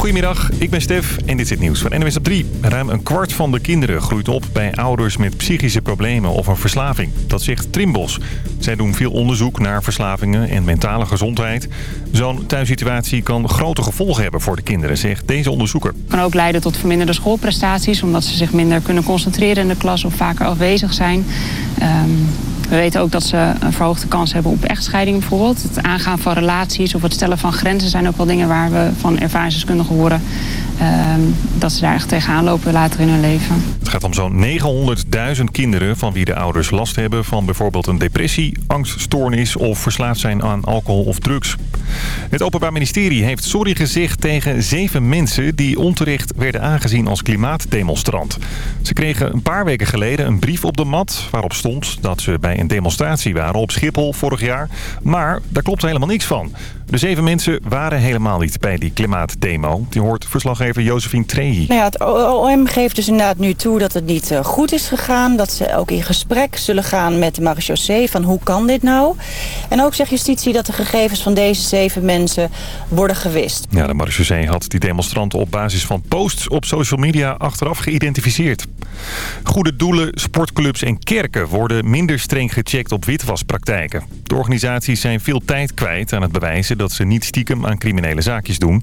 Goedemiddag, ik ben Stef en dit is het nieuws van NWS op 3. Ruim een kwart van de kinderen groeit op bij ouders met psychische problemen of een verslaving. Dat zegt Trimbos. Zij doen veel onderzoek naar verslavingen en mentale gezondheid. Zo'n thuissituatie kan grote gevolgen hebben voor de kinderen, zegt deze onderzoeker. Het kan ook leiden tot verminderde schoolprestaties... omdat ze zich minder kunnen concentreren in de klas of vaker afwezig zijn... Um, we weten ook dat ze een verhoogde kans hebben op echtscheiding bijvoorbeeld. Het aangaan van relaties of het stellen van grenzen zijn ook wel dingen waar we van ervaringsdeskundigen horen Ehm, dat ze daar echt tegenaan lopen later in hun leven. Het gaat om zo'n 900.000 kinderen van wie de ouders last hebben van bijvoorbeeld een depressie, angststoornis of verslaafd zijn aan alcohol of drugs. Het Openbaar Ministerie heeft sorry gezegd tegen zeven mensen die onterecht werden aangezien als klimaatdemonstrant. Ze kregen een paar weken geleden een brief op de mat waarop stond dat ze bij een demonstratie waren op Schiphol vorig jaar. Maar daar klopt helemaal niks van. De zeven mensen waren helemaal niet bij die klimaatdemo. Die hoort verslaggever Josephine Trehi. Nou ja, het OM geeft dus inderdaad nu toe dat het niet eh, goed is gegaan. Dat ze ook in gesprek zullen gaan met de marechaussee van hoe kan dit nou? En ook zegt justitie dat de gegevens van deze zeven mensen worden gewist. Ja, de marechaussee had die demonstranten op basis van posts op social media achteraf geïdentificeerd. Goede doelen, sportclubs en kerken worden minder streng gecheckt op witwaspraktijken. De organisaties zijn veel tijd kwijt aan het bewijzen dat ze niet stiekem aan criminele zaakjes doen.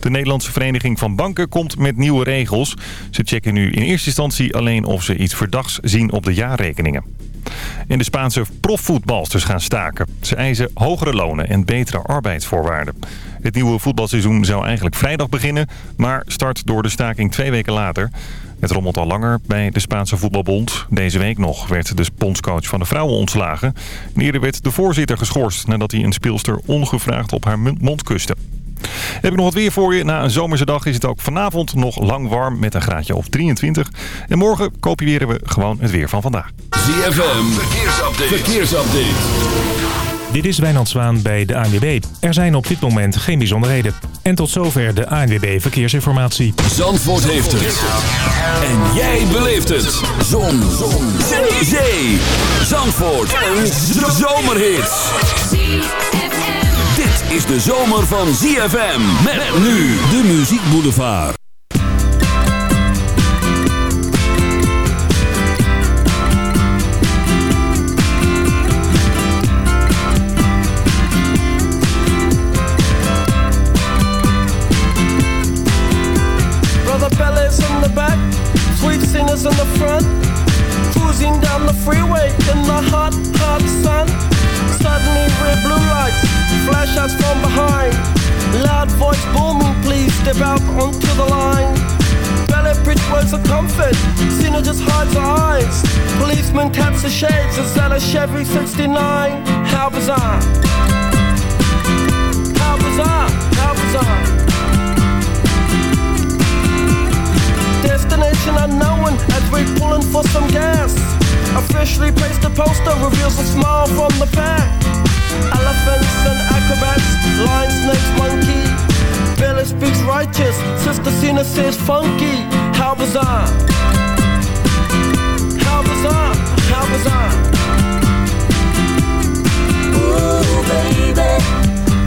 De Nederlandse Vereniging van Banken komt met nieuwe regels. Ze checken nu in eerste instantie alleen of ze iets verdachts zien op de jaarrekeningen. En de Spaanse profvoetbalsters gaan staken. Ze eisen hogere lonen en betere arbeidsvoorwaarden. Het nieuwe voetbalseizoen zou eigenlijk vrijdag beginnen... maar start door de staking twee weken later. Het rommelt al langer bij de Spaanse voetbalbond. Deze week nog werd de bondscoach van de vrouwen ontslagen. En eerder werd de voorzitter geschorst nadat hij een speelster ongevraagd op haar mond kuste. Heb ik nog wat weer voor je. Na een zomerse dag is het ook vanavond nog lang warm met een graadje of 23. En morgen kopiëren we gewoon het weer van vandaag. ZFM, verkeersupdate. verkeersupdate. Dit is Wijnand Zwaan bij de ANWB. Er zijn op dit moment geen bijzonderheden. En tot zover de ANWB Verkeersinformatie. Zandvoort heeft het. En jij beleeft het. Zon. Zon. Zee. Zandvoort. Een zomerhit is de zomer van ZFM. Met nu de Muziek. Brother Bellas in the back, sweet singers in the front. Cruising down the freeway in the hot, hot sun. Flash us from behind. Loud voice booming, please step out onto the line. Ballet bridge words of comfort, Cena just hides her eyes. Policeman taps the shades, is that a Chevy 69? How bizarre! How bizarre! How bizarre! Destination unknown as we're pulling for some gas. Officially placed a poster reveals a smile from the pack. Elephants and acrobats, lion, snakes, monkey. Billy speaks righteous, Sister Cena says funky. How bizarre! How bizarre! How bizarre! Ooh baby,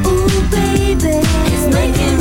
ooh baby, it's making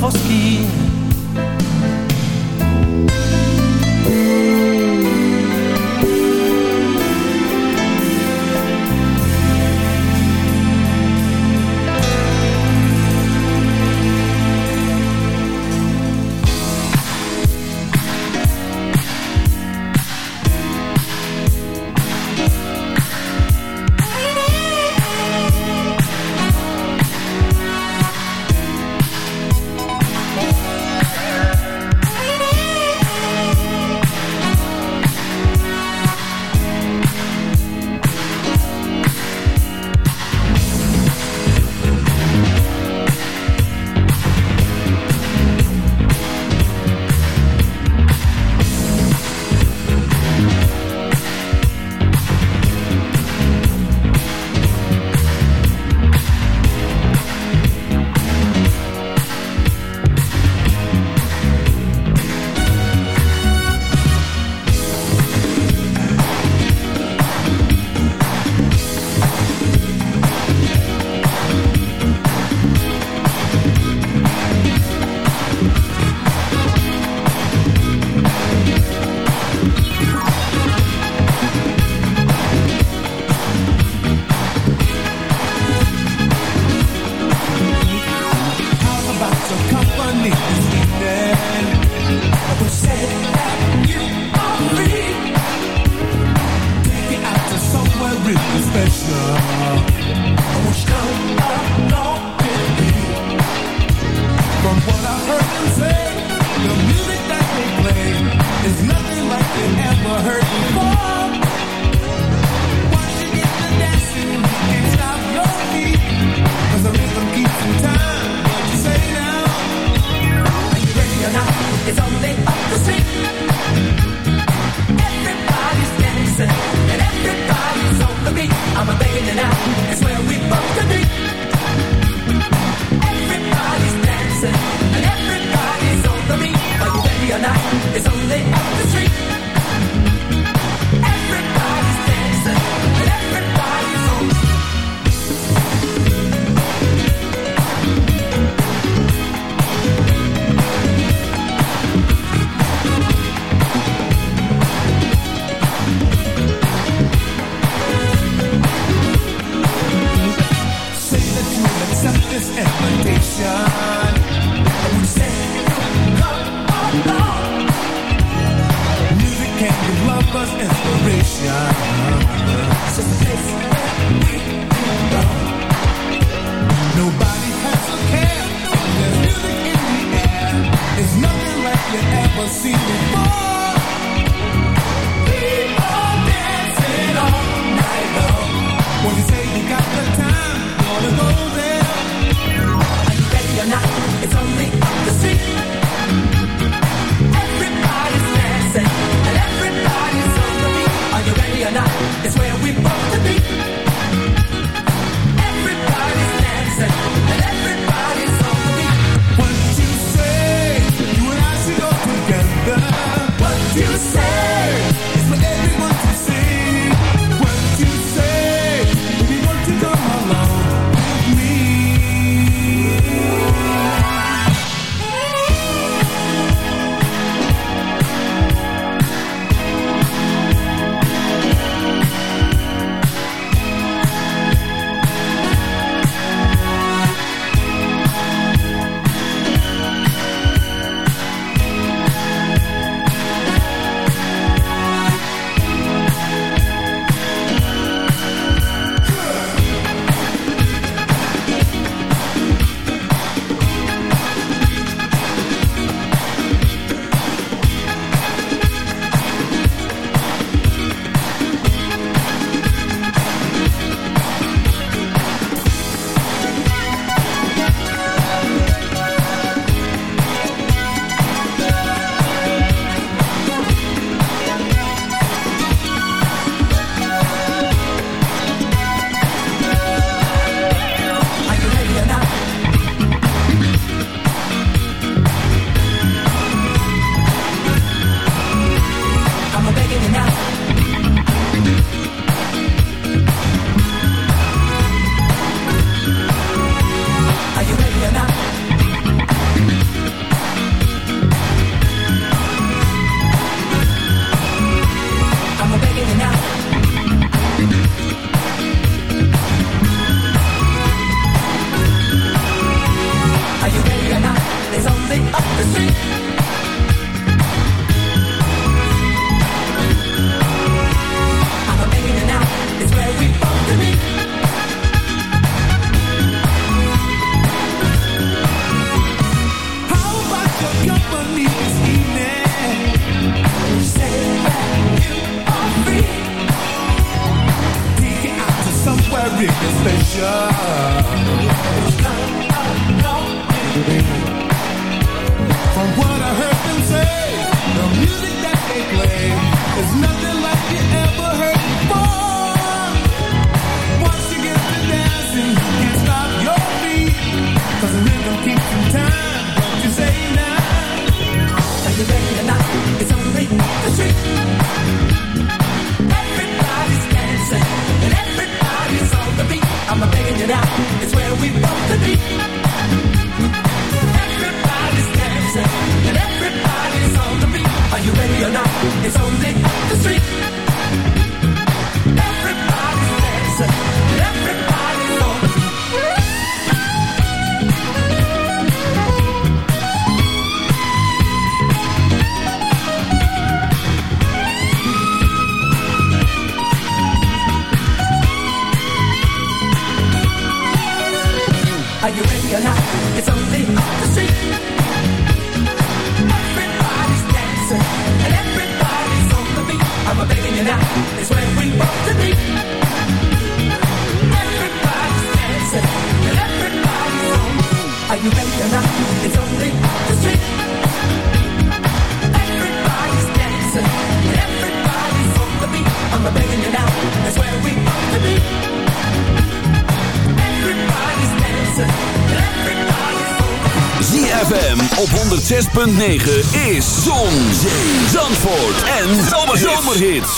for station 9 is zon. zee zandvoort en zomer zomerheid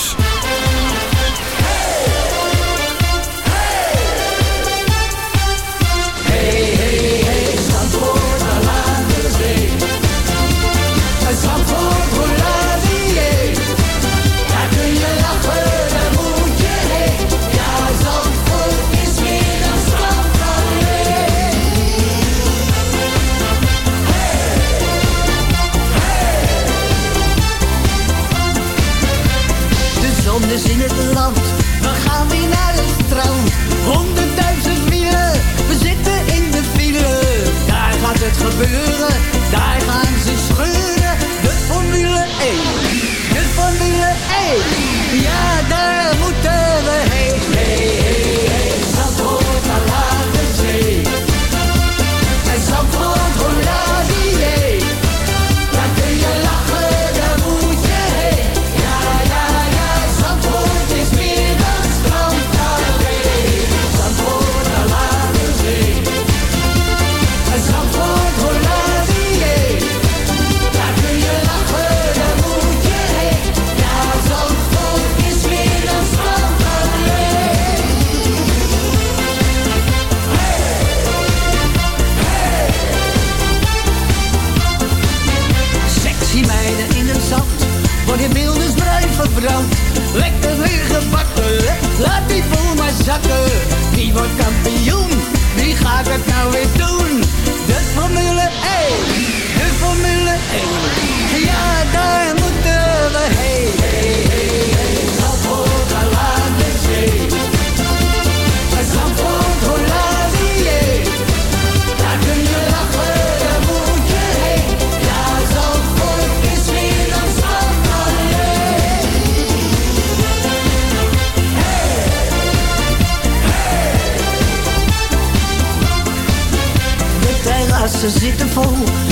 ze zitten vol.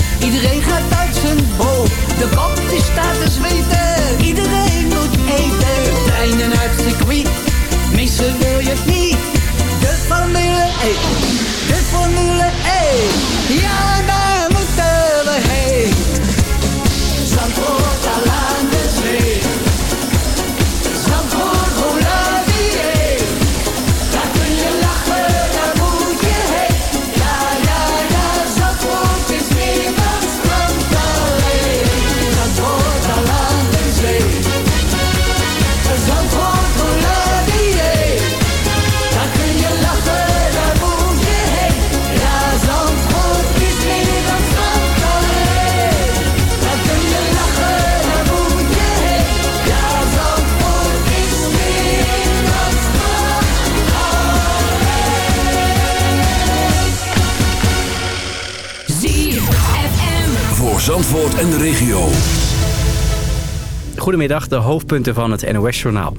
Goedemiddag, de hoofdpunten van het NOS-journaal.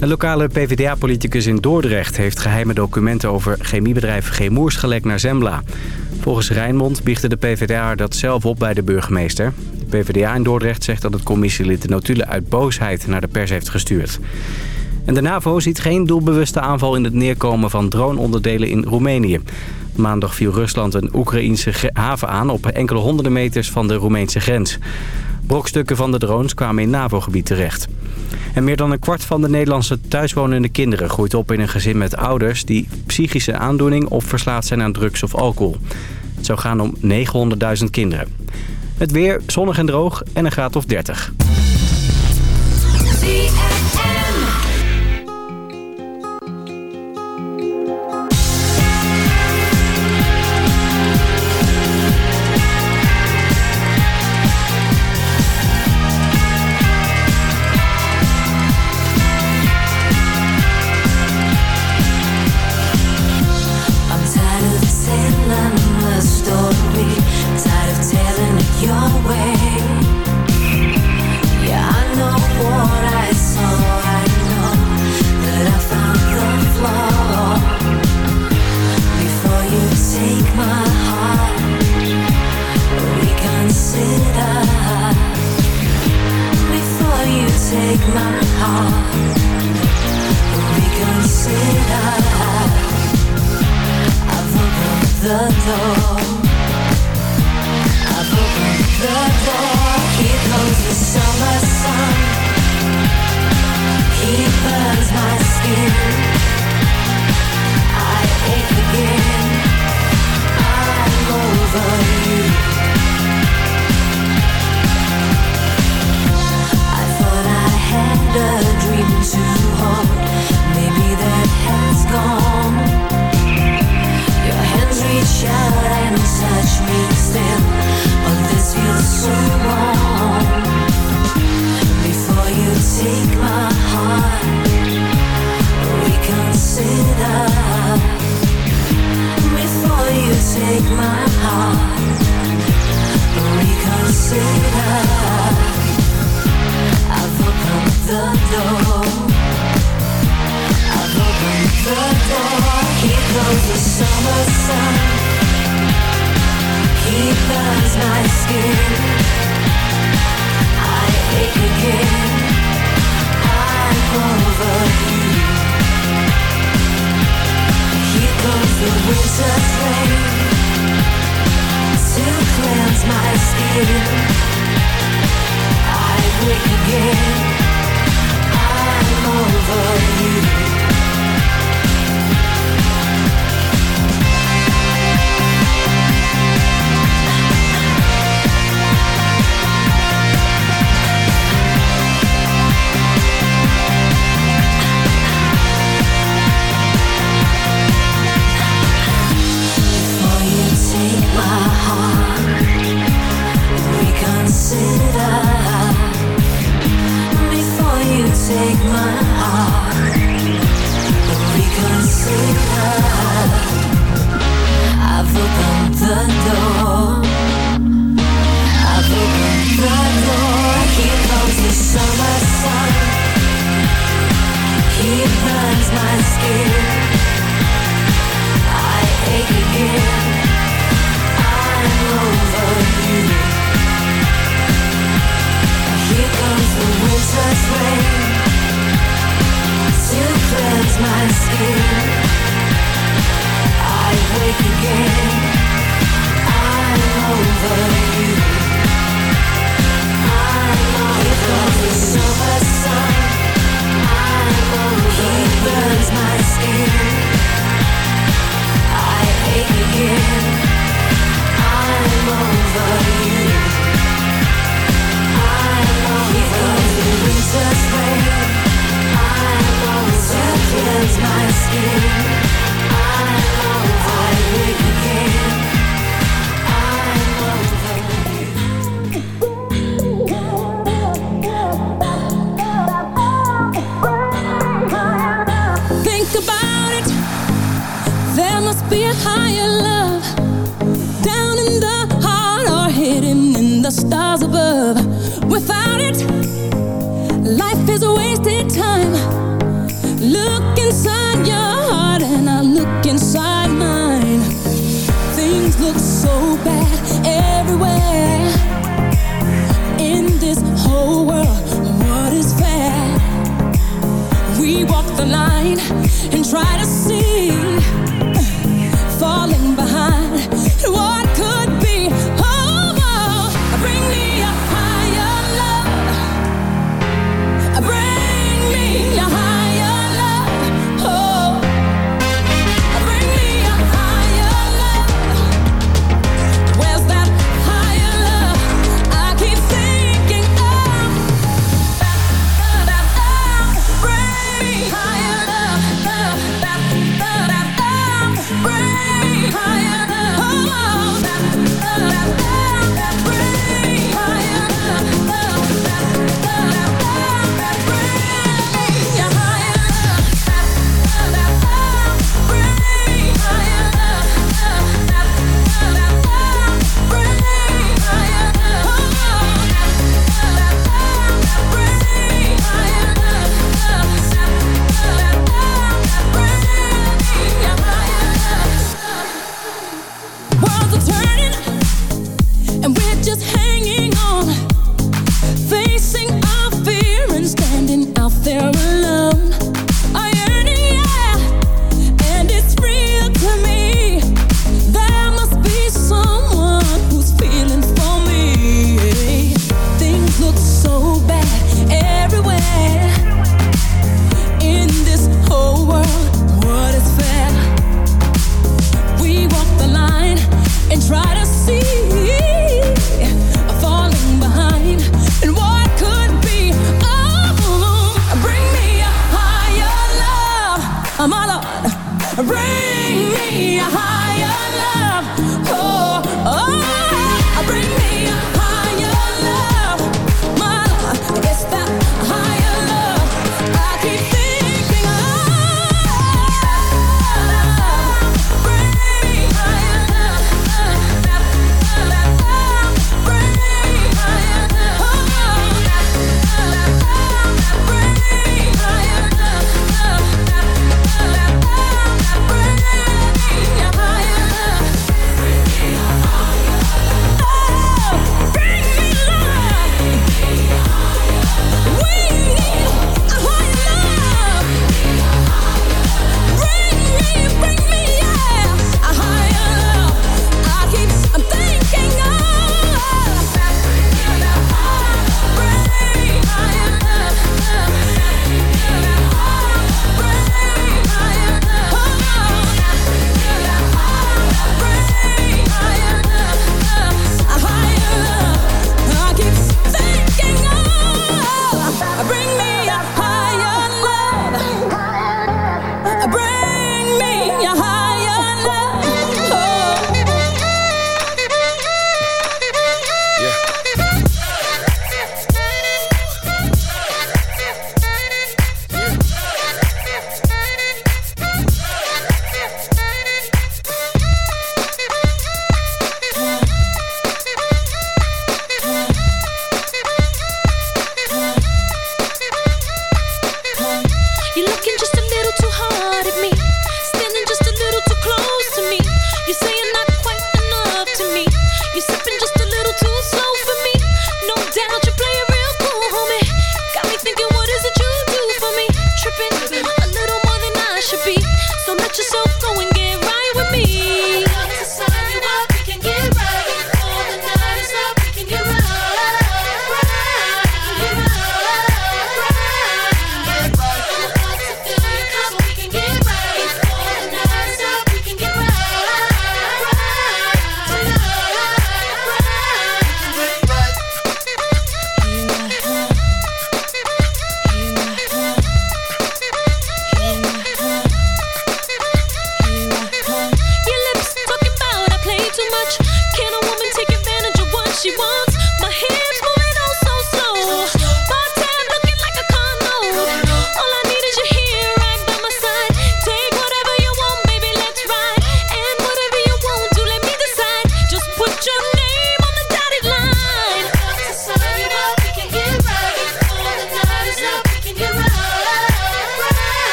Een lokale PvdA-politicus in Dordrecht heeft geheime documenten over chemiebedrijf Chemours gelekt naar Zembla. Volgens Rijnmond biechtte de PvdA dat zelf op bij de burgemeester. De PvdA in Dordrecht zegt dat het commissielid de notulen uit boosheid naar de pers heeft gestuurd. En de NAVO ziet geen doelbewuste aanval in het neerkomen van droneonderdelen in Roemenië. Maandag viel Rusland een Oekraïense haven aan op enkele honderden meters van de Roemeense grens. Brokstukken van de drones kwamen in NAVO-gebied terecht. En meer dan een kwart van de Nederlandse thuiswonende kinderen groeit op in een gezin met ouders die psychische aandoening of verslaafd zijn aan drugs of alcohol. Het zou gaan om 900.000 kinderen. Het weer zonnig en droog en een graad of 30.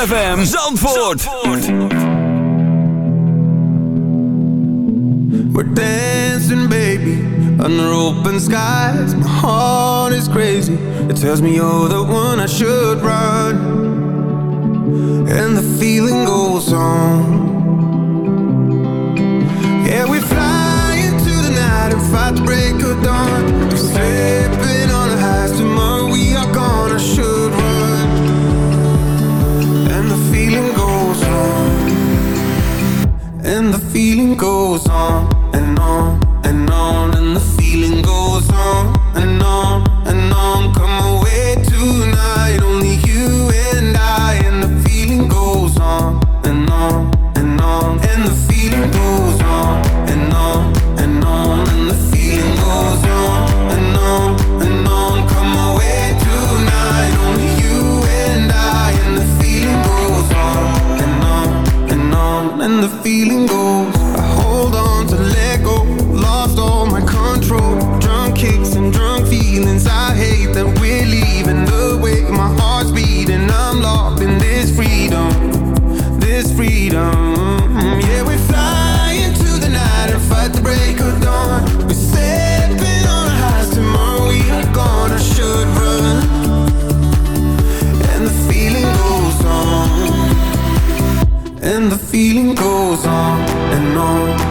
ZFM Zandvoort. Zandvoort. We're dancing, baby, under open skies. My heart is crazy. It tells me you're the one I should run. And the feeling goes on. Yeah, we fly into the night and fight to break of dawn. goes on and on.